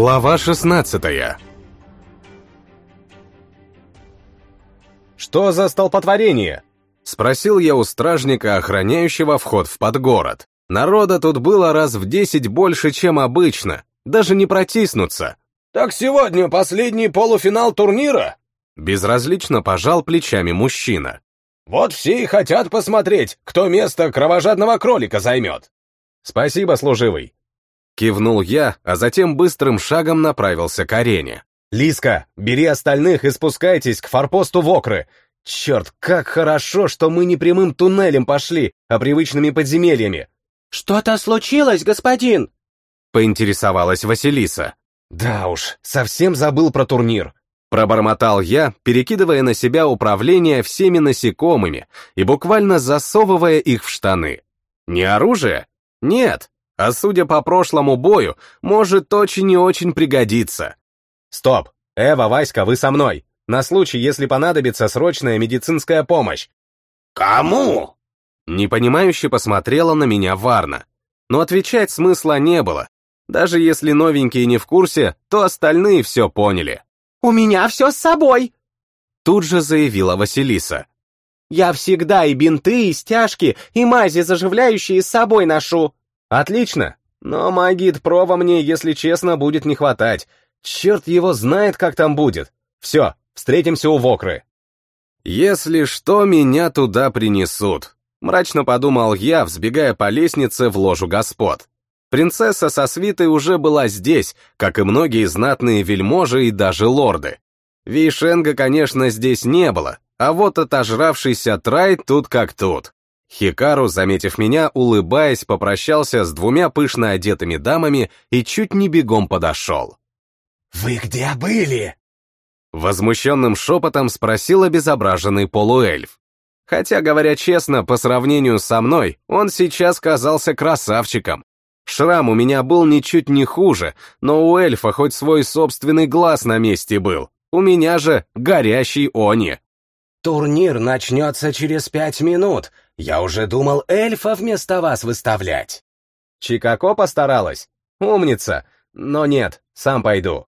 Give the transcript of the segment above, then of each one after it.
Глава 16 «Что за столпотворение?» — спросил я у стражника, охраняющего вход в подгород. Народа тут было раз в десять больше, чем обычно, даже не протиснуться. «Так сегодня последний полуфинал турнира?» Безразлично пожал плечами мужчина. «Вот все и хотят посмотреть, кто место кровожадного кролика займет». «Спасибо, служивый», Кивнул я, а затем быстрым шагом направился к арене. «Лиска, бери остальных и спускайтесь к форпосту Вокры. Черт, как хорошо, что мы не прямым туннелем пошли, а привычными подземельями». «Что-то случилось, господин?» Поинтересовалась Василиса. «Да уж, совсем забыл про турнир». Пробормотал я, перекидывая на себя управление всеми насекомыми и буквально засовывая их в штаны. Не оружие? Нет, а судя по прошлому бою, может очень и очень пригодиться. Стоп! Эва, Васька, вы со мной! На случай, если понадобится срочная медицинская помощь. Кому? Непонимающе посмотрела на меня Варна. Но отвечать смысла не было. Даже если новенькие не в курсе, то остальные все поняли. «У меня все с собой!» Тут же заявила Василиса. «Я всегда и бинты, и стяжки, и мази заживляющие с собой ношу!» Отлично. Но магит прова мне, если честно, будет не хватать. Черт его знает, как там будет. Все, встретимся у Вокры. Если что, меня туда принесут. Мрачно подумал я, взбегая по лестнице в ложу господ. Принцесса со свитой уже была здесь, как и многие знатные вельможи и даже лорды. Вейшенга, конечно, здесь не было, а вот отожравшийся Трай тут как тут. Хикару, заметив меня, улыбаясь, попрощался с двумя пышно одетыми дамами и чуть не бегом подошел. «Вы где были?» Возмущенным шепотом спросил обезображенный полуэльф. Хотя, говоря честно, по сравнению со мной, он сейчас казался красавчиком. Шрам у меня был ничуть не хуже, но у эльфа хоть свой собственный глаз на месте был. У меня же горящий они. «Турнир начнется через пять минут. Я уже думал эльфа вместо вас выставлять. Чикако постаралась? Умница. Но нет, сам пойду.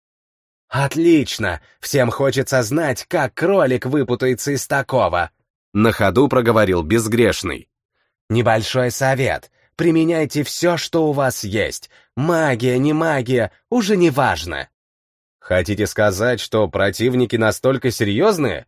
Отлично. Всем хочется знать, как кролик выпутается из такого. На ходу проговорил безгрешный. Небольшой совет. Применяйте все, что у вас есть. Магия, не магия, уже не важно. Хотите сказать, что противники настолько серьезные?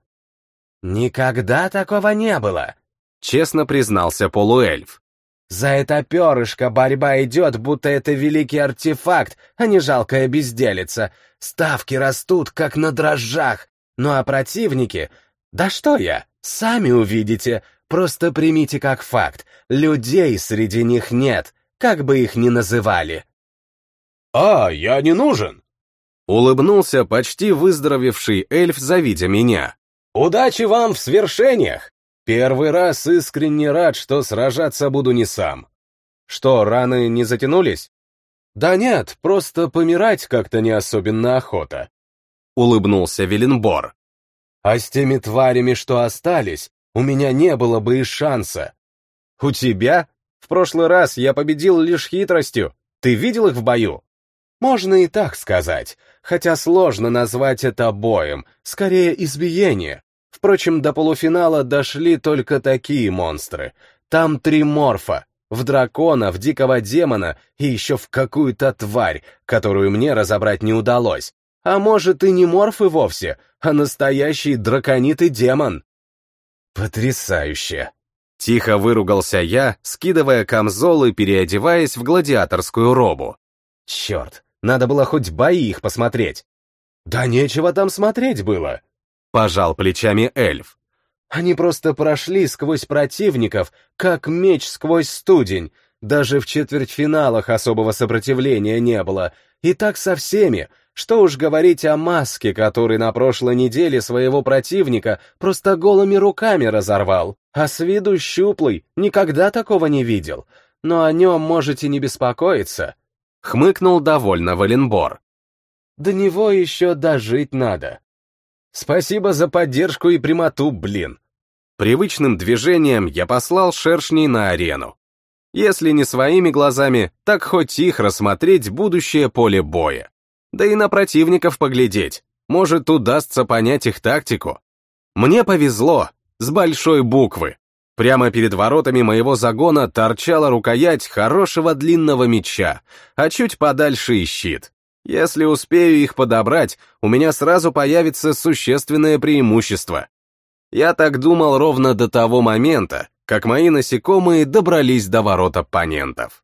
Никогда такого не было честно признался полуэльф. «За это перышко борьба идет, будто это великий артефакт, а не жалкая безделица. Ставки растут, как на дрожжах. Ну а противники... Да что я, сами увидите. Просто примите как факт. Людей среди них нет, как бы их ни называли». «А, я не нужен!» Улыбнулся почти выздоровевший эльф, завидя меня. «Удачи вам в свершениях! Первый раз искренне рад, что сражаться буду не сам. Что, раны не затянулись? Да нет, просто помирать как-то не особенно охота. Улыбнулся Веленбор. А с теми тварями, что остались, у меня не было бы и шанса. У тебя? В прошлый раз я победил лишь хитростью. Ты видел их в бою? Можно и так сказать, хотя сложно назвать это боем, скорее избиение. Впрочем, до полуфинала дошли только такие монстры. Там три морфа. В дракона, в дикого демона и еще в какую-то тварь, которую мне разобрать не удалось. А может и не морфы вовсе, а настоящий драконит и демон. Потрясающе. Тихо выругался я, скидывая камзол и переодеваясь в гладиаторскую робу. Черт, надо было хоть бои их посмотреть. Да нечего там смотреть было. Пожал плечами эльф. Они просто прошли сквозь противников, как меч сквозь студень. Даже в четвертьфиналах особого сопротивления не было. И так со всеми. Что уж говорить о маске, который на прошлой неделе своего противника просто голыми руками разорвал. А с виду щуплый, никогда такого не видел. Но о нем можете не беспокоиться. Хмыкнул довольно Валенбор. До него еще дожить надо. Спасибо за поддержку и прямоту, блин. Привычным движением я послал шершней на арену. Если не своими глазами, так хоть их рассмотреть будущее поле боя. Да и на противников поглядеть. Может, удастся понять их тактику. Мне повезло, с большой буквы. Прямо перед воротами моего загона торчала рукоять хорошего длинного меча, а чуть подальше и щит. Если успею их подобрать, у меня сразу появится существенное преимущество. Я так думал ровно до того момента, как мои насекомые добрались до ворот оппонентов.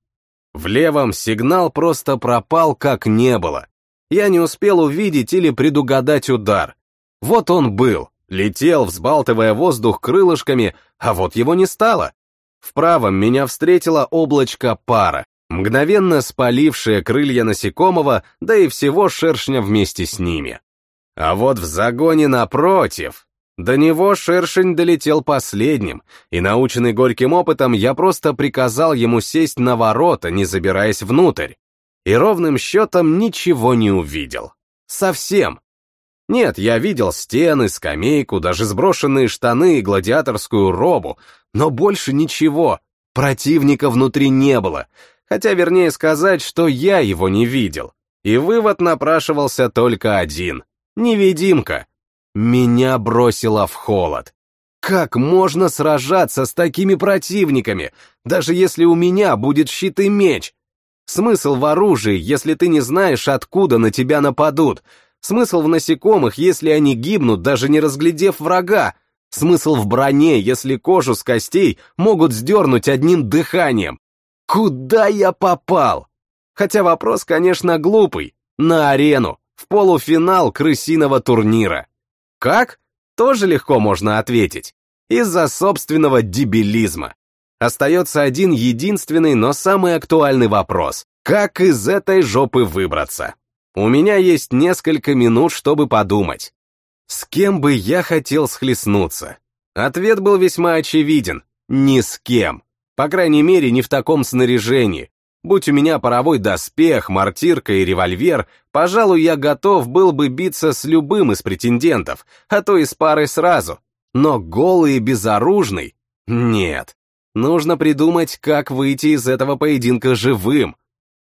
В левом сигнал просто пропал, как не было. Я не успел увидеть или предугадать удар. Вот он был, летел, взбалтывая воздух крылышками, а вот его не стало. В правом меня встретило облачко пара, мгновенно спалившее крылья насекомого, да и всего шершня вместе с ними. А вот в загоне напротив... До него шершень долетел последним, и, наученный горьким опытом, я просто приказал ему сесть на ворота, не забираясь внутрь. И ровным счетом ничего не увидел. Совсем. Нет, я видел стены, скамейку, даже сброшенные штаны и гладиаторскую робу, но больше ничего. Противника внутри не было, хотя вернее сказать, что я его не видел. И вывод напрашивался только один — невидимка. Меня бросило в холод. Как можно сражаться с такими противниками, даже если у меня будет щит и меч? Смысл в оружии, если ты не знаешь, откуда на тебя нападут — Смысл в насекомых, если они гибнут, даже не разглядев врага. Смысл в броне, если кожу с костей могут сдернуть одним дыханием. Куда я попал? Хотя вопрос, конечно, глупый. На арену, в полуфинал крысиного турнира. Как? Тоже легко можно ответить. Из-за собственного дебилизма. Остается один единственный, но самый актуальный вопрос. Как из этой жопы выбраться? У меня есть несколько минут, чтобы подумать. С кем бы я хотел схлестнуться? Ответ был весьма очевиден. Ни с кем. По крайней мере, не в таком снаряжении. Будь у меня паровой доспех, мортирка и револьвер, пожалуй, я готов был бы биться с любым из претендентов, а то и с парой сразу. Но голый и безоружный? Нет. Нужно придумать, как выйти из этого поединка живым,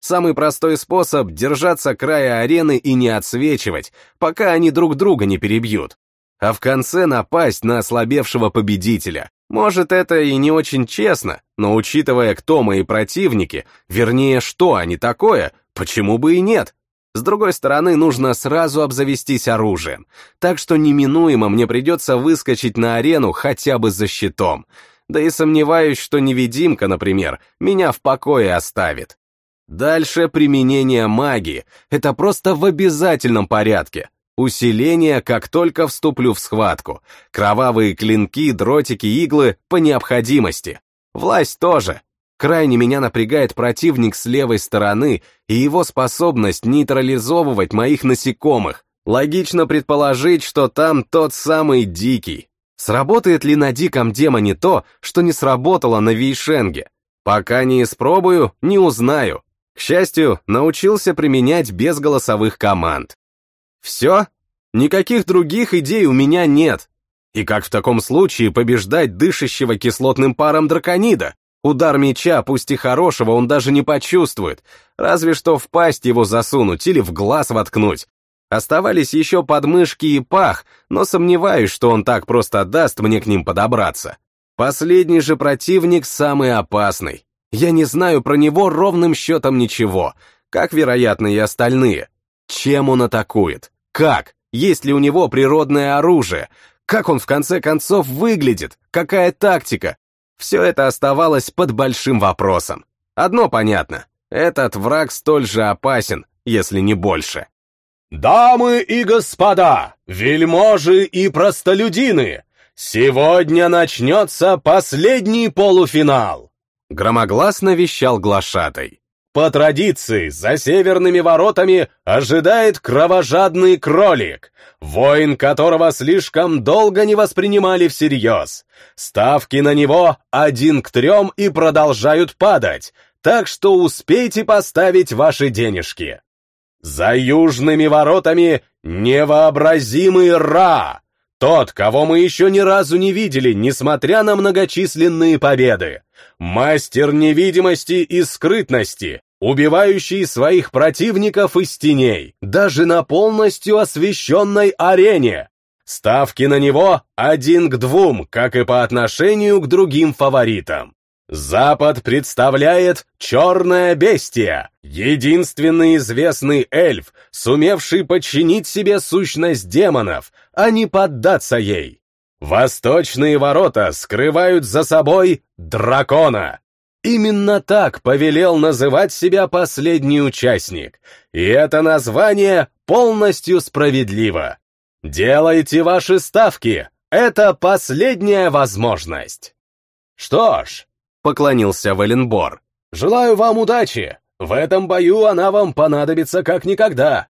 Самый простой способ — держаться края арены и не отсвечивать, пока они друг друга не перебьют. А в конце напасть на ослабевшего победителя. Может, это и не очень честно, но учитывая, кто мои противники, вернее, что они такое, почему бы и нет? С другой стороны, нужно сразу обзавестись оружием, так что неминуемо мне придется выскочить на арену хотя бы за щитом. Да и сомневаюсь, что невидимка, например, меня в покое оставит. Дальше применение магии. Это просто в обязательном порядке. Усиление, как только вступлю в схватку. Кровавые клинки, дротики, иглы по необходимости. Власть тоже. Крайне меня напрягает противник с левой стороны и его способность нейтрализовывать моих насекомых. Логично предположить, что там тот самый дикий. Сработает ли на диком демоне то, что не сработало на Вейшенге? Пока не испробую, не узнаю. К счастью, научился применять без голосовых команд. Все? Никаких других идей у меня нет. И как в таком случае побеждать дышащего кислотным паром драконида? Удар меча, пусть и хорошего, он даже не почувствует, разве что в пасть его засунуть или в глаз воткнуть. Оставались еще подмышки и пах, но сомневаюсь, что он так просто даст мне к ним подобраться. Последний же противник самый опасный. Я не знаю про него ровным счетом ничего, как, вероятно, и остальные. Чем он атакует? Как? Есть ли у него природное оружие? Как он в конце концов выглядит? Какая тактика? Все это оставалось под большим вопросом. Одно понятно. Этот враг столь же опасен, если не больше. «Дамы и господа, вельможи и простолюдины, сегодня начнется последний полуфинал!» Громогласно вещал глашатай. По традиции, за северными воротами ожидает кровожадный кролик, воин которого слишком долго не воспринимали всерьез. Ставки на него один к трем и продолжают падать, так что успейте поставить ваши денежки. За южными воротами невообразимый Ра, тот, кого мы еще ни разу не видели, несмотря на многочисленные победы. Мастер невидимости и скрытности, убивающий своих противников из теней, даже на полностью освещенной арене. Ставки на него один к двум, как и по отношению к другим фаворитам. Запад представляет Черное Бестия, единственный известный эльф, сумевший подчинить себе сущность демонов, а не поддаться ей. Восточные ворота скрывают за собой дракона. Именно так повелел называть себя последний участник, и это название полностью справедливо. Делайте ваши ставки, это последняя возможность. Что ж, поклонился Валенбор. «Желаю вам удачи! В этом бою она вам понадобится как никогда!»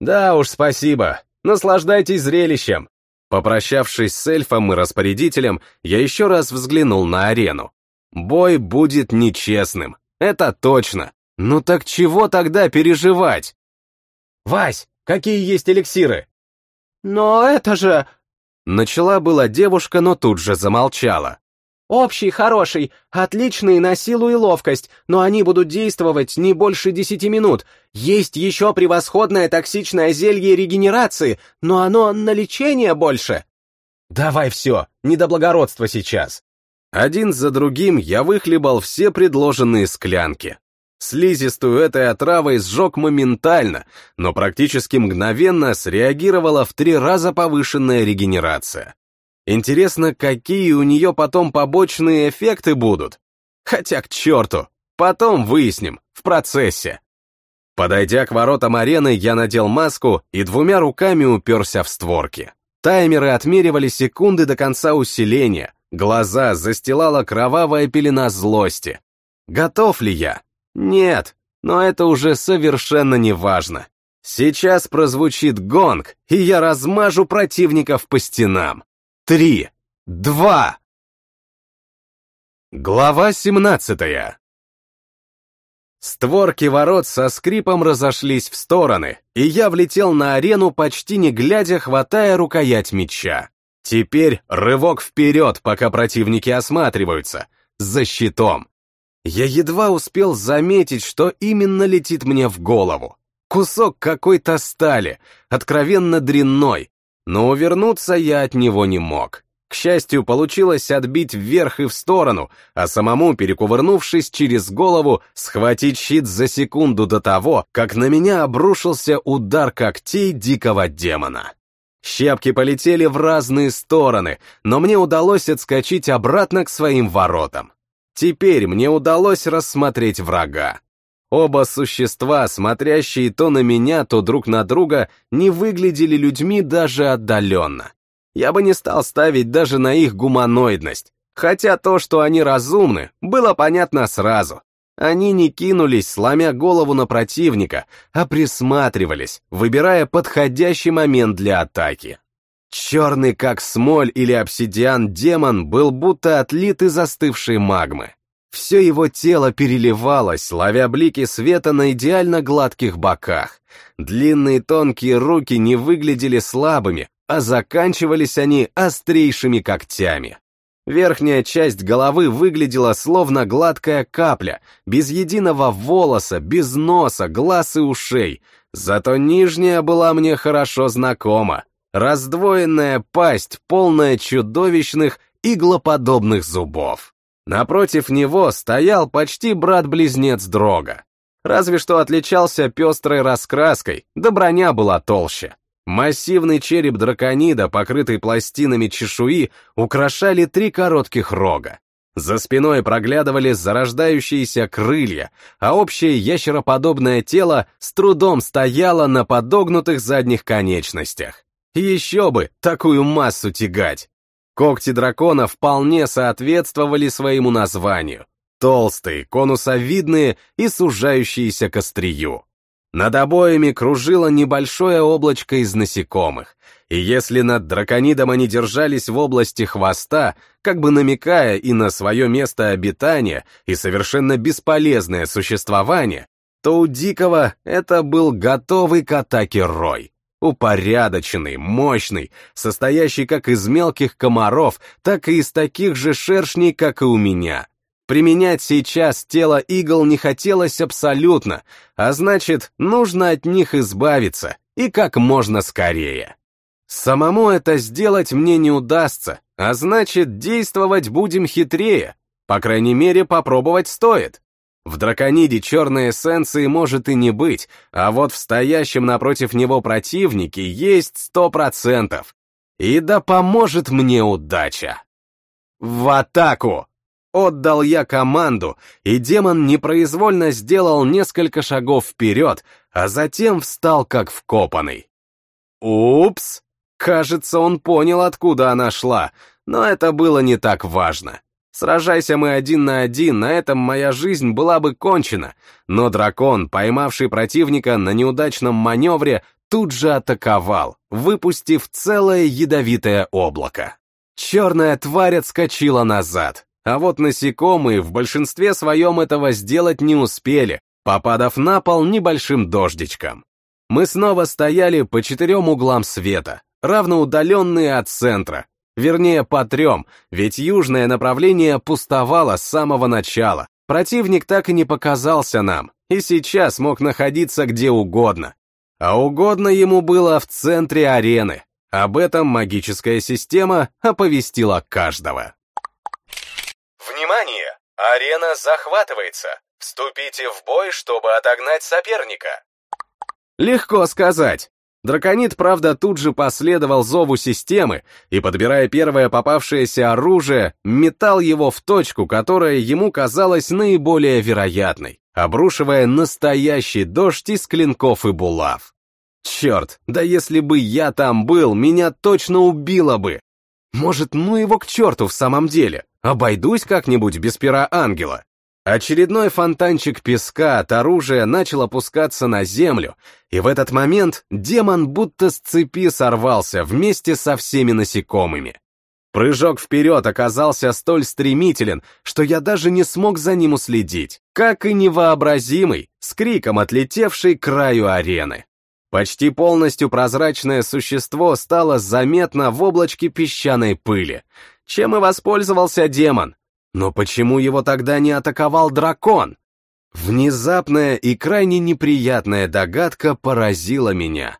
«Да уж, спасибо. Наслаждайтесь зрелищем!» Попрощавшись с эльфом и распорядителем, я еще раз взглянул на арену. Бой будет нечестным, это точно. Ну так чего тогда переживать? «Вась, какие есть эликсиры?» «Но это же...» Начала была девушка, но тут же замолчала. Общий хороший, отличный на силу и ловкость, но они будут действовать не больше десяти минут. Есть еще превосходное токсичное зелье регенерации, но оно на лечение больше. Давай все, не до благородства сейчас. Один за другим я выхлебал все предложенные склянки. Слизистую этой отравой сжег моментально, но практически мгновенно среагировала в три раза повышенная регенерация. Интересно, какие у нее потом побочные эффекты будут? Хотя к черту, потом выясним, в процессе. Подойдя к воротам арены, я надел маску и двумя руками уперся в створки. Таймеры отмеривали секунды до конца усиления, глаза застилала кровавая пелена злости. Готов ли я? Нет, но это уже совершенно не важно. Сейчас прозвучит гонг, и я размажу противников по стенам три, два. Глава семнадцатая. Створки ворот со скрипом разошлись в стороны, и я влетел на арену, почти не глядя, хватая рукоять меча. Теперь рывок вперед, пока противники осматриваются, за щитом. Я едва успел заметить, что именно летит мне в голову. Кусок какой-то стали, откровенно дрянной, но увернуться я от него не мог. К счастью, получилось отбить вверх и в сторону, а самому, перекувырнувшись через голову, схватить щит за секунду до того, как на меня обрушился удар когтей дикого демона. Щепки полетели в разные стороны, но мне удалось отскочить обратно к своим воротам. Теперь мне удалось рассмотреть врага. Оба существа, смотрящие то на меня, то друг на друга, не выглядели людьми даже отдаленно. Я бы не стал ставить даже на их гуманоидность, хотя то, что они разумны, было понятно сразу. Они не кинулись, сломя голову на противника, а присматривались, выбирая подходящий момент для атаки. Черный, как смоль или обсидиан, демон был будто отлит из застывшей магмы. Все его тело переливалось, ловя блики света на идеально гладких боках. Длинные тонкие руки не выглядели слабыми, а заканчивались они острейшими когтями. Верхняя часть головы выглядела словно гладкая капля, без единого волоса, без носа, глаз и ушей, зато нижняя была мне хорошо знакома. Раздвоенная пасть, полная чудовищных иглоподобных зубов. Напротив него стоял почти брат-близнец Дрога. Разве что отличался пестрой раскраской, да броня была толще. Массивный череп драконида, покрытый пластинами чешуи, украшали три коротких рога. За спиной проглядывали зарождающиеся крылья, а общее ящероподобное тело с трудом стояло на подогнутых задних конечностях. Еще бы, такую массу тягать! Когти дракона вполне соответствовали своему названию. Толстые, конусовидные и сужающиеся к острию. Над обоями кружило небольшое облачко из насекомых, и если над драконидом они держались в области хвоста, как бы намекая и на свое место обитания, и совершенно бесполезное существование, то у Дикого это был готовый к атаке рой. Упорядоченный, мощный, состоящий как из мелких комаров, так и из таких же шершней, как и у меня. Применять сейчас тело игл не хотелось абсолютно, а значит, нужно от них избавиться, и как можно скорее. Самому это сделать мне не удастся, а значит, действовать будем хитрее. По крайней мере, попробовать стоит. В дракониде черной эссенции может и не быть, а вот в стоящем напротив него противнике есть сто процентов. И да поможет мне удача. В атаку! Отдал я команду, и демон непроизвольно сделал несколько шагов вперед, а затем встал как вкопанный. Упс! Кажется, он понял, откуда она шла, но это было не так важно. Сражайся мы один на один, на этом моя жизнь была бы кончена, но дракон, поймавший противника на неудачном маневре, тут же атаковал, выпустив целое ядовитое облако. Черная тварь отскочила назад, а вот насекомые в большинстве своем этого сделать не успели, попадав на пол небольшим дождичком. Мы снова стояли по четырем углам света, равноудаленные от центра, Вернее, по трем, ведь южное направление пустовало с самого начала. Противник так и не показался нам, и сейчас мог находиться где угодно. А угодно ему было в центре арены. Об этом магическая система оповестила каждого. Внимание! Арена захватывается. Вступите в бой, чтобы отогнать соперника. Легко сказать. Драконит, правда, тут же последовал зову системы и, подбирая первое попавшееся оружие, метал его в точку, которая ему казалась наиболее вероятной, обрушивая настоящий дождь из клинков и булав. Черт, да если бы я там был, меня точно убило бы. Может, ну его к черту в самом деле, обойдусь как-нибудь без пера ангела. Очередной фонтанчик песка от оружия начал опускаться на землю, и в этот момент демон будто с цепи сорвался вместе со всеми насекомыми. Прыжок вперед оказался столь стремителен, что я даже не смог за ним уследить, как и невообразимый, с криком отлетевший к краю арены. Почти полностью прозрачное существо стало заметно в облачке песчаной пыли, чем и воспользовался демон, но почему его тогда не атаковал дракон? Внезапная и крайне неприятная догадка поразила меня.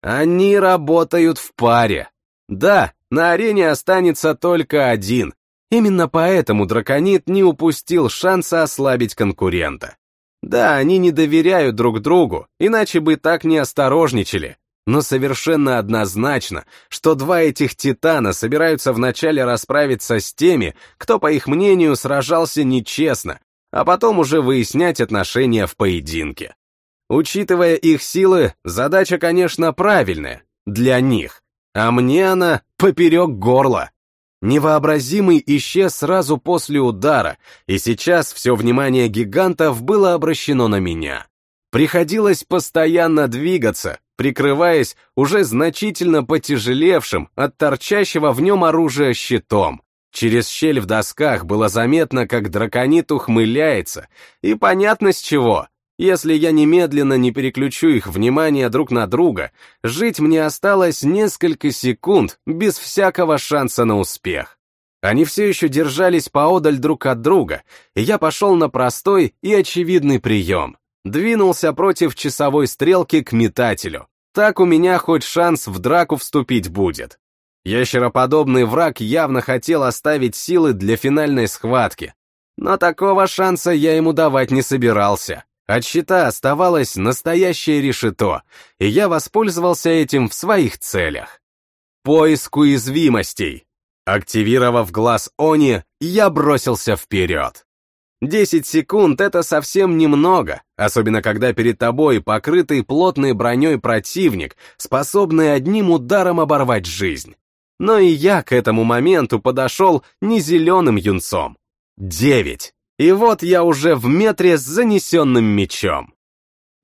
Они работают в паре. Да, на арене останется только один. Именно поэтому драконит не упустил шанса ослабить конкурента. Да, они не доверяют друг другу, иначе бы так не осторожничали но совершенно однозначно, что два этих титана собираются вначале расправиться с теми, кто, по их мнению, сражался нечестно, а потом уже выяснять отношения в поединке. Учитывая их силы, задача, конечно, правильная, для них, а мне она поперек горла. Невообразимый исчез сразу после удара, и сейчас все внимание гигантов было обращено на меня. Приходилось постоянно двигаться, прикрываясь уже значительно потяжелевшим от торчащего в нем оружия щитом. Через щель в досках было заметно, как драконит ухмыляется, и понятно с чего. Если я немедленно не переключу их внимание друг на друга, жить мне осталось несколько секунд без всякого шанса на успех. Они все еще держались поодаль друг от друга, и я пошел на простой и очевидный прием двинулся против часовой стрелки к метателю. Так у меня хоть шанс в драку вступить будет. Ящероподобный враг явно хотел оставить силы для финальной схватки, но такого шанса я ему давать не собирался. От щита оставалось настоящее решето, и я воспользовался этим в своих целях. Поиск уязвимостей. Активировав глаз Они, я бросился вперед. Десять секунд — это совсем немного, особенно когда перед тобой покрытый плотной броней противник, способный одним ударом оборвать жизнь. Но и я к этому моменту подошел не зеленым юнцом. Девять. И вот я уже в метре с занесенным мечом.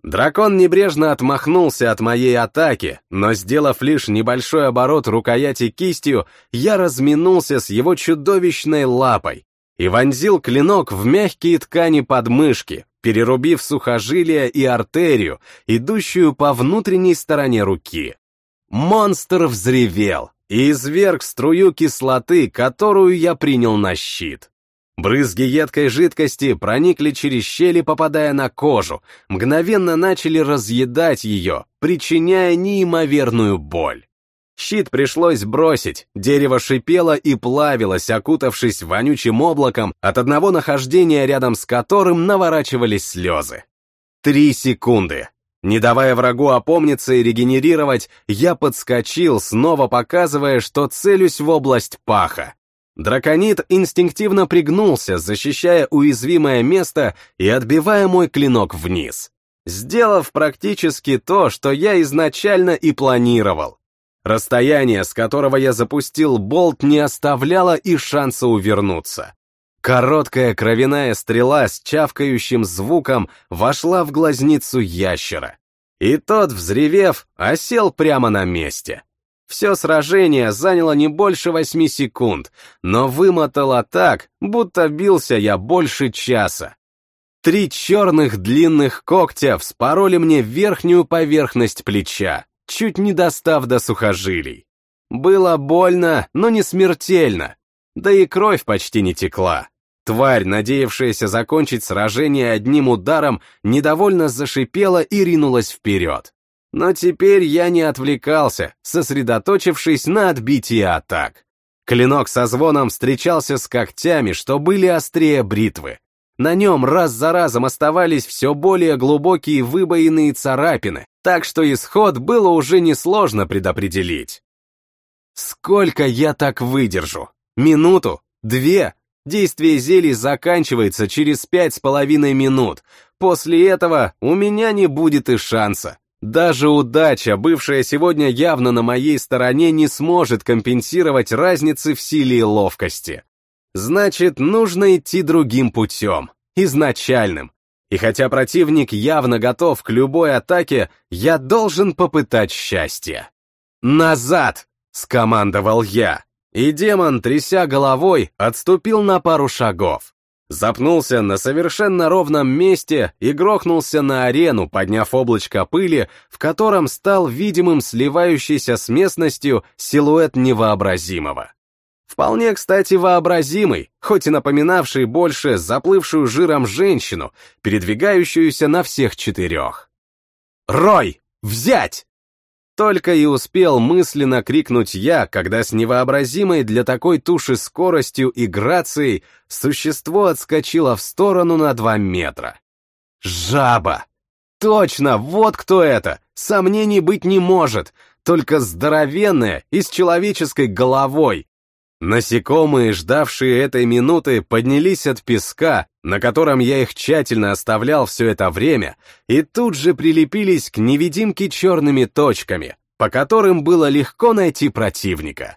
Дракон небрежно отмахнулся от моей атаки, но, сделав лишь небольшой оборот рукояти кистью, я разминулся с его чудовищной лапой, и вонзил клинок в мягкие ткани подмышки, перерубив сухожилие и артерию, идущую по внутренней стороне руки. Монстр взревел и изверг струю кислоты, которую я принял на щит. Брызги едкой жидкости проникли через щели, попадая на кожу, мгновенно начали разъедать ее, причиняя неимоверную боль. Щит пришлось бросить, дерево шипело и плавилось, окутавшись вонючим облаком, от одного нахождения рядом с которым наворачивались слезы. Три секунды. Не давая врагу опомниться и регенерировать, я подскочил, снова показывая, что целюсь в область паха. Драконит инстинктивно пригнулся, защищая уязвимое место и отбивая мой клинок вниз, сделав практически то, что я изначально и планировал. Расстояние, с которого я запустил болт, не оставляло и шанса увернуться. Короткая кровяная стрела с чавкающим звуком вошла в глазницу ящера. И тот, взревев, осел прямо на месте. Все сражение заняло не больше восьми секунд, но вымотало так, будто бился я больше часа. Три черных длинных когтя вспороли мне верхнюю поверхность плеча, чуть не достав до сухожилий. Было больно, но не смертельно, да и кровь почти не текла. Тварь, надеявшаяся закончить сражение одним ударом, недовольно зашипела и ринулась вперед. Но теперь я не отвлекался, сосредоточившись на отбитии атак. Клинок со звоном встречался с когтями, что были острее бритвы. На нем раз за разом оставались все более глубокие выбоины и царапины, так что исход было уже несложно предопределить. Сколько я так выдержу? Минуту? Две? Действие зелий заканчивается через пять с половиной минут. После этого у меня не будет и шанса. Даже удача, бывшая сегодня явно на моей стороне, не сможет компенсировать разницы в силе и ловкости. Значит, нужно идти другим путем, изначальным. И хотя противник явно готов к любой атаке, я должен попытать счастье. «Назад!» — скомандовал я, и демон, тряся головой, отступил на пару шагов. Запнулся на совершенно ровном месте и грохнулся на арену, подняв облачко пыли, в котором стал видимым сливающийся с местностью силуэт невообразимого. Вполне, кстати, вообразимый, хоть и напоминавший больше заплывшую жиром женщину, передвигающуюся на всех четырех. «Рой! Взять!» Только и успел мысленно крикнуть я, когда с невообразимой для такой туши скоростью и грацией существо отскочило в сторону на два метра. Жаба! Точно, вот кто это! Сомнений быть не может, только здоровенная и с человеческой головой, Насекомые, ждавшие этой минуты, поднялись от песка, на котором я их тщательно оставлял все это время, и тут же прилепились к невидимке черными точками, по которым было легко найти противника.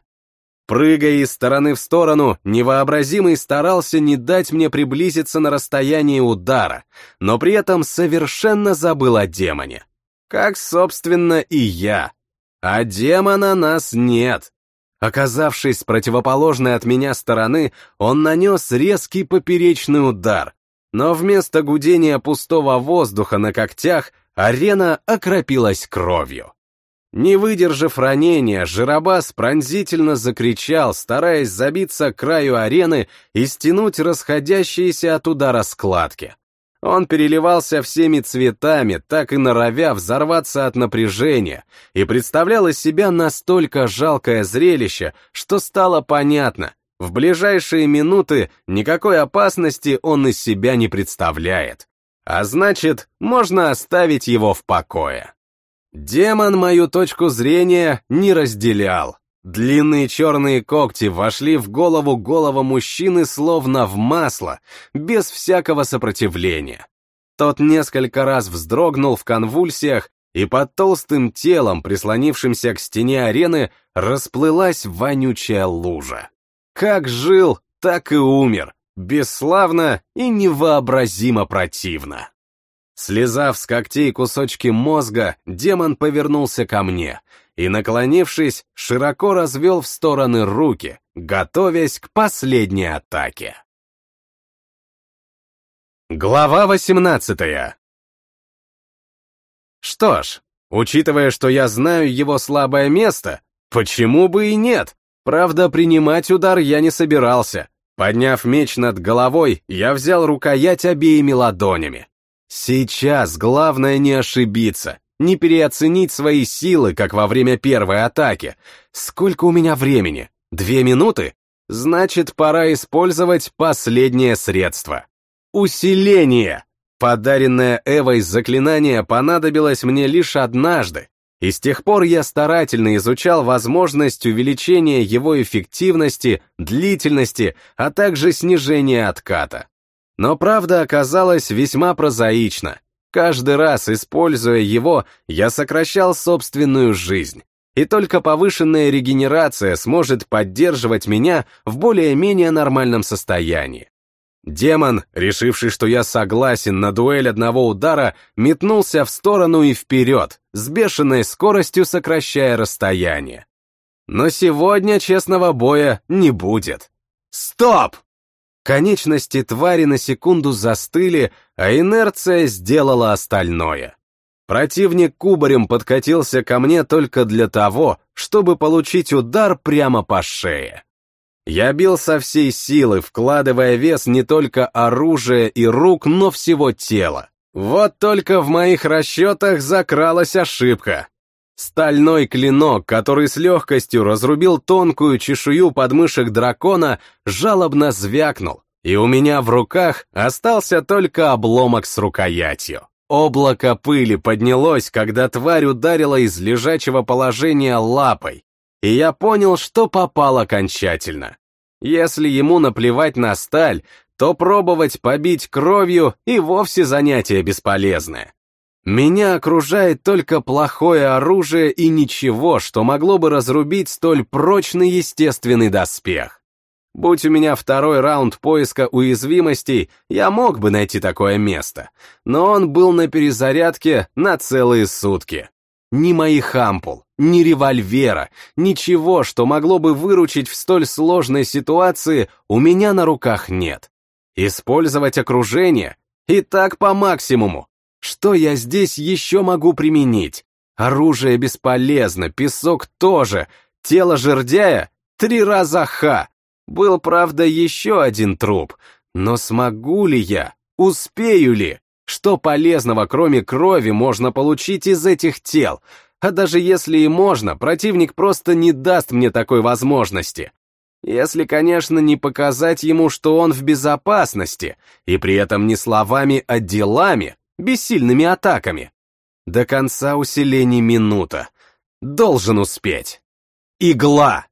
Прыгая из стороны в сторону, невообразимый старался не дать мне приблизиться на расстояние удара, но при этом совершенно забыл о демоне. Как, собственно, и я. А демона нас нет. Оказавшись с противоположной от меня стороны, он нанес резкий поперечный удар, но вместо гудения пустого воздуха на когтях арена окропилась кровью. Не выдержав ранения, Жиробас пронзительно закричал, стараясь забиться к краю арены и стянуть расходящиеся от удара складки. Он переливался всеми цветами, так и норовя взорваться от напряжения, и представлял из себя настолько жалкое зрелище, что стало понятно, в ближайшие минуты никакой опасности он из себя не представляет. А значит, можно оставить его в покое. Демон мою точку зрения не разделял. Длинные черные когти вошли в голову голого мужчины словно в масло, без всякого сопротивления. Тот несколько раз вздрогнул в конвульсиях, и под толстым телом, прислонившимся к стене арены, расплылась вонючая лужа. Как жил, так и умер, бесславно и невообразимо противно. Слезав с когтей кусочки мозга, демон повернулся ко мне — и, наклонившись, широко развел в стороны руки, готовясь к последней атаке. Глава 18 Что ж, учитывая, что я знаю его слабое место, почему бы и нет? Правда, принимать удар я не собирался. Подняв меч над головой, я взял рукоять обеими ладонями. Сейчас главное не ошибиться, не переоценить свои силы, как во время первой атаки. Сколько у меня времени? Две минуты? Значит, пора использовать последнее средство. Усиление! Подаренное Эвой заклинание понадобилось мне лишь однажды, и с тех пор я старательно изучал возможность увеличения его эффективности, длительности, а также снижения отката. Но правда оказалась весьма прозаична. Каждый раз, используя его, я сокращал собственную жизнь. И только повышенная регенерация сможет поддерживать меня в более-менее нормальном состоянии. Демон, решивший, что я согласен на дуэль одного удара, метнулся в сторону и вперед, с бешеной скоростью сокращая расстояние. Но сегодня честного боя не будет. Стоп! Конечности твари на секунду застыли, а инерция сделала остальное. Противник кубарем подкатился ко мне только для того, чтобы получить удар прямо по шее. Я бил со всей силы, вкладывая вес не только оружия и рук, но всего тела. Вот только в моих расчетах закралась ошибка. Стальной клинок, который с легкостью разрубил тонкую чешую подмышек дракона, жалобно звякнул, и у меня в руках остался только обломок с рукоятью. Облако пыли поднялось, когда тварь ударила из лежачего положения лапой, и я понял, что попал окончательно. Если ему наплевать на сталь, то пробовать побить кровью и вовсе занятие бесполезное. Меня окружает только плохое оружие и ничего, что могло бы разрубить столь прочный естественный доспех. Будь у меня второй раунд поиска уязвимостей, я мог бы найти такое место, но он был на перезарядке на целые сутки. Ни моих ампул, ни револьвера, ничего, что могло бы выручить в столь сложной ситуации, у меня на руках нет. Использовать окружение? И так по максимуму. Что я здесь еще могу применить? Оружие бесполезно, песок тоже, тело жердяя — три раза ха. Был, правда, еще один труп, но смогу ли я? Успею ли? Что полезного, кроме крови, можно получить из этих тел? А даже если и можно, противник просто не даст мне такой возможности. Если, конечно, не показать ему, что он в безопасности, и при этом не словами, а делами, бессильными атаками. До конца усилений минута. Должен успеть. Игла!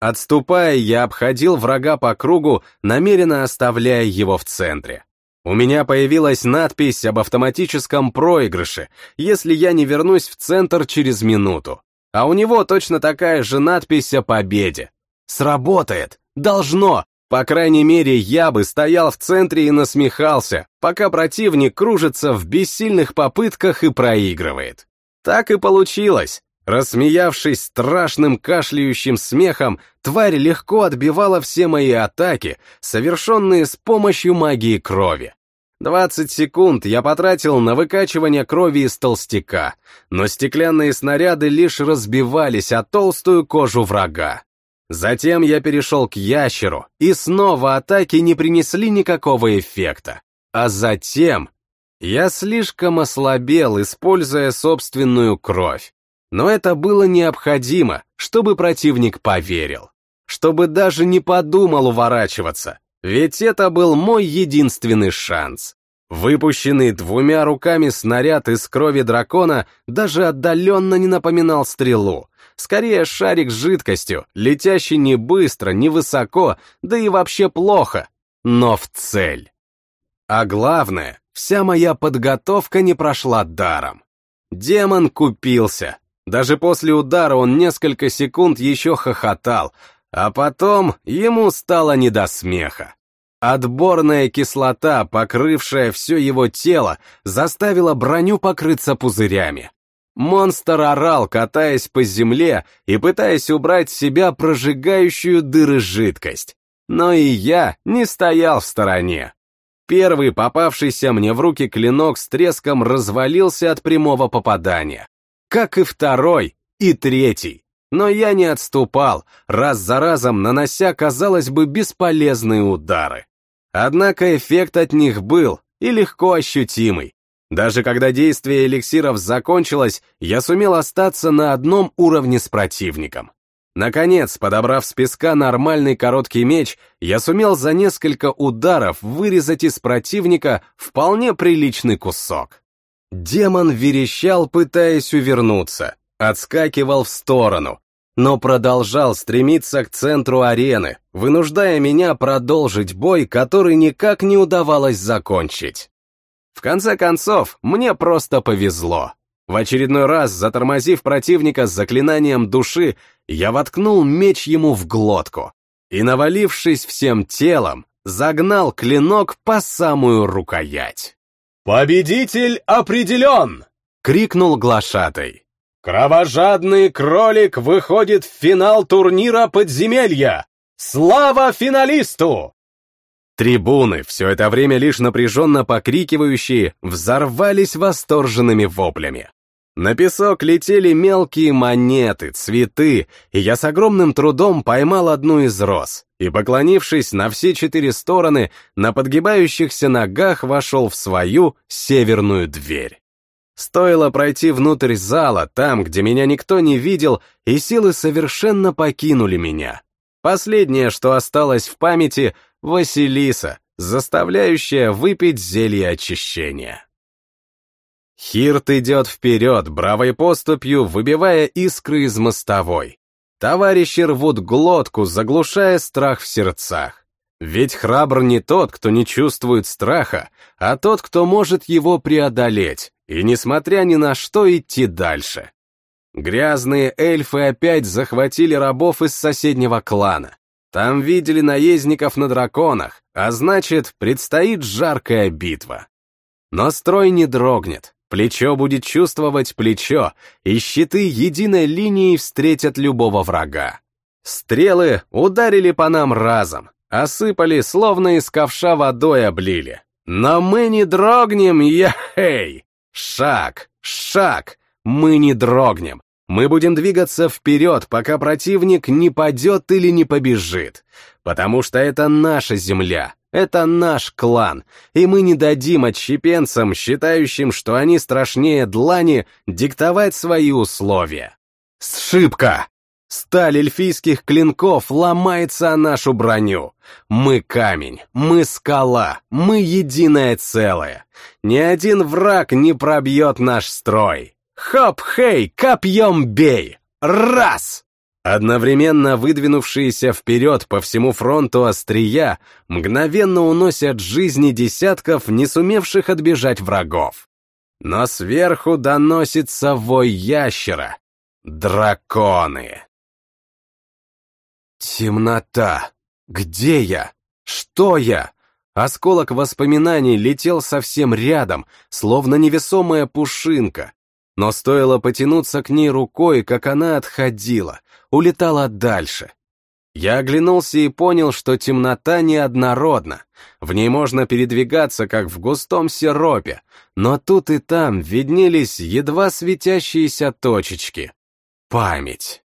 Отступая, я обходил врага по кругу, намеренно оставляя его в центре. У меня появилась надпись об автоматическом проигрыше, если я не вернусь в центр через минуту. А у него точно такая же надпись о победе. Сработает! Должно! По крайней мере, я бы стоял в центре и насмехался, пока противник кружится в бессильных попытках и проигрывает. Так и получилось. Рассмеявшись страшным кашляющим смехом, тварь легко отбивала все мои атаки, совершенные с помощью магии крови. 20 секунд я потратил на выкачивание крови из толстяка, но стеклянные снаряды лишь разбивались о толстую кожу врага. Затем я перешел к ящеру, и снова атаки не принесли никакого эффекта. А затем я слишком ослабел, используя собственную кровь. Но это было необходимо, чтобы противник поверил. Чтобы даже не подумал уворачиваться, ведь это был мой единственный шанс. Выпущенный двумя руками снаряд из крови дракона даже отдаленно не напоминал стрелу. Скорее шарик с жидкостью, летящий не быстро, не высоко, да и вообще плохо, но в цель. А главное, вся моя подготовка не прошла даром. Демон купился. Даже после удара он несколько секунд еще хохотал, а потом ему стало не до смеха. Отборная кислота, покрывшая все его тело, заставила броню покрыться пузырями. Монстр орал, катаясь по земле и пытаясь убрать с себя прожигающую дыры жидкость. Но и я не стоял в стороне. Первый попавшийся мне в руки клинок с треском развалился от прямого попадания. Как и второй, и третий. Но я не отступал, раз за разом нанося, казалось бы, бесполезные удары. Однако эффект от них был и легко ощутимый. Даже когда действие эликсиров закончилось, я сумел остаться на одном уровне с противником. Наконец, подобрав с песка нормальный короткий меч, я сумел за несколько ударов вырезать из противника вполне приличный кусок. Демон верещал, пытаясь увернуться, отскакивал в сторону, но продолжал стремиться к центру арены, вынуждая меня продолжить бой, который никак не удавалось закончить. В конце концов, мне просто повезло. В очередной раз, затормозив противника с заклинанием души, я воткнул меч ему в глотку и, навалившись всем телом, загнал клинок по самую рукоять. «Победитель определен!» — крикнул глашатай. «Кровожадный кролик выходит в финал турнира подземелья! Слава финалисту!» Трибуны, все это время лишь напряженно покрикивающие, взорвались восторженными воплями. На песок летели мелкие монеты, цветы, и я с огромным трудом поймал одну из роз и, поклонившись на все четыре стороны, на подгибающихся ногах вошел в свою северную дверь. Стоило пройти внутрь зала, там, где меня никто не видел, и силы совершенно покинули меня. Последнее, что осталось в памяти — Василиса, заставляющая выпить зелье очищения. Хирт идет вперед, бравой поступью, выбивая искры из мостовой. Товарищи рвут глотку, заглушая страх в сердцах. Ведь храбр не тот, кто не чувствует страха, а тот, кто может его преодолеть, и, несмотря ни на что, идти дальше. Грязные эльфы опять захватили рабов из соседнего клана. Там видели наездников на драконах, а значит, предстоит жаркая битва. Но строй не дрогнет, Плечо будет чувствовать плечо, и щиты единой линией встретят любого врага. Стрелы ударили по нам разом, осыпали, словно из ковша водой облили. Но мы не дрогнем, яхей! Шаг, шаг, мы не дрогнем. Мы будем двигаться вперед, пока противник не падет или не побежит, потому что это наша земля, это наш клан, и мы не дадим отщепенцам, считающим, что они страшнее длани, диктовать свои условия. Сшибка! Сталь эльфийских клинков ломается о нашу броню. Мы камень, мы скала, мы единое целое. Ни один враг не пробьет наш строй. Хоп-хей, копьем бей! Раз! Одновременно выдвинувшиеся вперед по всему фронту острия мгновенно уносят жизни десятков, не сумевших отбежать врагов. Но сверху доносится вой ящера. Драконы. Темнота. Где я? Что я? Осколок воспоминаний летел совсем рядом, словно невесомая пушинка. Но стоило потянуться к ней рукой, как она отходила, улетала дальше. Я оглянулся и понял, что темнота неоднородна. В ней можно передвигаться, как в густом сиропе, но тут и там виднелись едва светящиеся точечки. Память.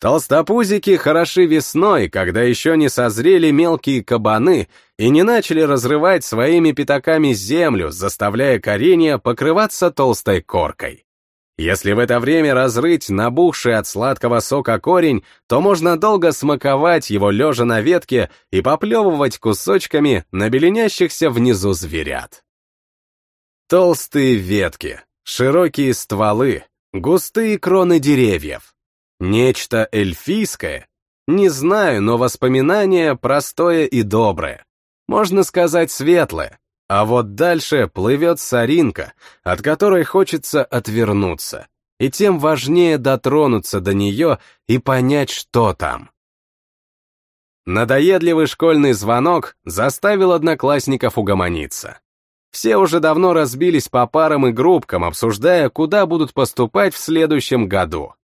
Толстопузики хороши весной, когда еще не созрели мелкие кабаны и не начали разрывать своими пятаками землю, заставляя коренья покрываться толстой коркой. Если в это время разрыть набухший от сладкого сока корень, то можно долго смаковать его лежа на ветке и поплевывать кусочками на беленящихся внизу зверят. Толстые ветки, широкие стволы, густые кроны деревьев. Нечто эльфийское? Не знаю, но воспоминание простое и доброе. Можно сказать, светлое. А вот дальше плывет соринка, от которой хочется отвернуться, и тем важнее дотронуться до нее и понять, что там. Надоедливый школьный звонок заставил одноклассников угомониться. Все уже давно разбились по парам и группкам, обсуждая, куда будут поступать в следующем году.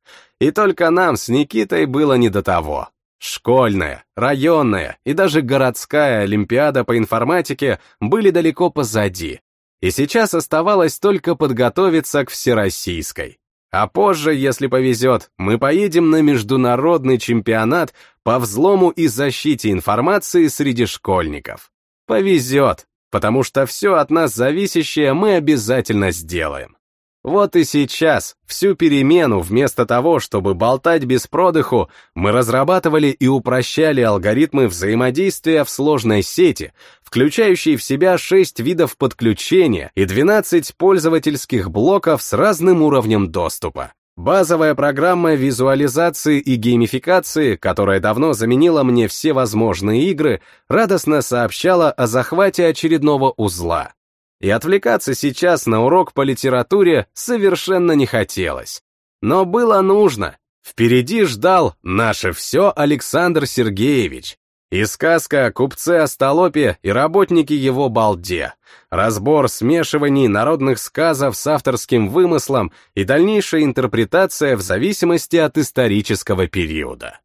И только нам с Никитой было не до того. Школьная, районная и даже городская олимпиада по информатике были далеко позади, и сейчас оставалось только подготовиться к всероссийской. А позже, если повезет, мы поедем на международный чемпионат по взлому и защите информации среди школьников. Повезет, потому что все от нас зависящее мы обязательно сделаем. Вот и сейчас, всю перемену, вместо того, чтобы болтать без продыху, мы разрабатывали и упрощали алгоритмы взаимодействия в сложной сети, включающей в себя 6 видов подключения и 12 пользовательских блоков с разным уровнем доступа. Базовая программа визуализации и геймификации, которая давно заменила мне все возможные игры, радостно сообщала о захвате очередного узла и отвлекаться сейчас на урок по литературе совершенно не хотелось. Но было нужно. Впереди ждал наше все Александр Сергеевич. И сказка о купце Остолопе и работнике его балде. Разбор смешиваний народных сказов с авторским вымыслом и дальнейшая интерпретация в зависимости от исторического периода.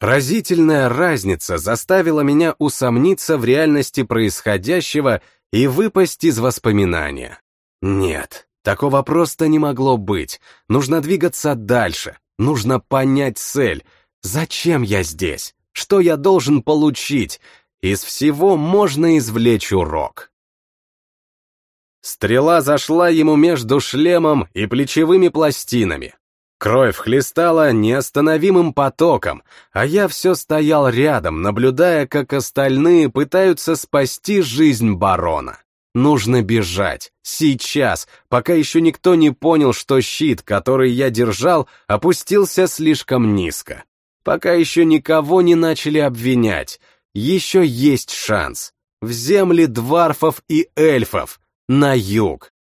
Разительная разница заставила меня усомниться в реальности происходящего и выпасть из воспоминания. Нет, такого просто не могло быть. Нужно двигаться дальше, нужно понять цель. Зачем я здесь? Что я должен получить? Из всего можно извлечь урок. Стрела зашла ему между шлемом и плечевыми пластинами. Кровь хлестала неостановимым потоком, а я все стоял рядом, наблюдая, как остальные пытаются спасти жизнь барона. Нужно бежать. Сейчас, пока еще никто не понял, что щит, который я держал, опустился слишком низко. Пока еще никого не начали обвинять. Еще есть шанс. В земли дварфов и эльфов. На юг.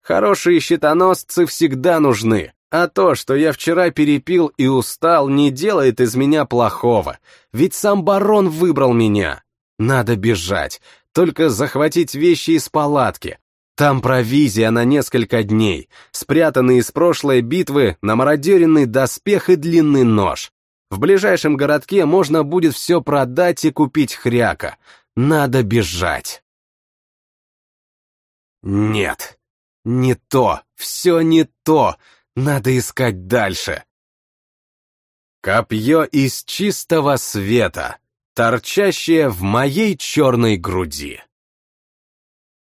Хорошие щитоносцы всегда нужны, а то, что я вчера перепил и устал, не делает из меня плохого, ведь сам барон выбрал меня. Надо бежать, только захватить вещи из палатки. Там провизия на несколько дней, спрятанный из прошлой битвы намародеренный доспех и длинный нож. В ближайшем городке можно будет все продать и купить хряка. Надо бежать. Нет, не то, все не то. Надо искать дальше. Копье из чистого света, торчащее в моей черной груди.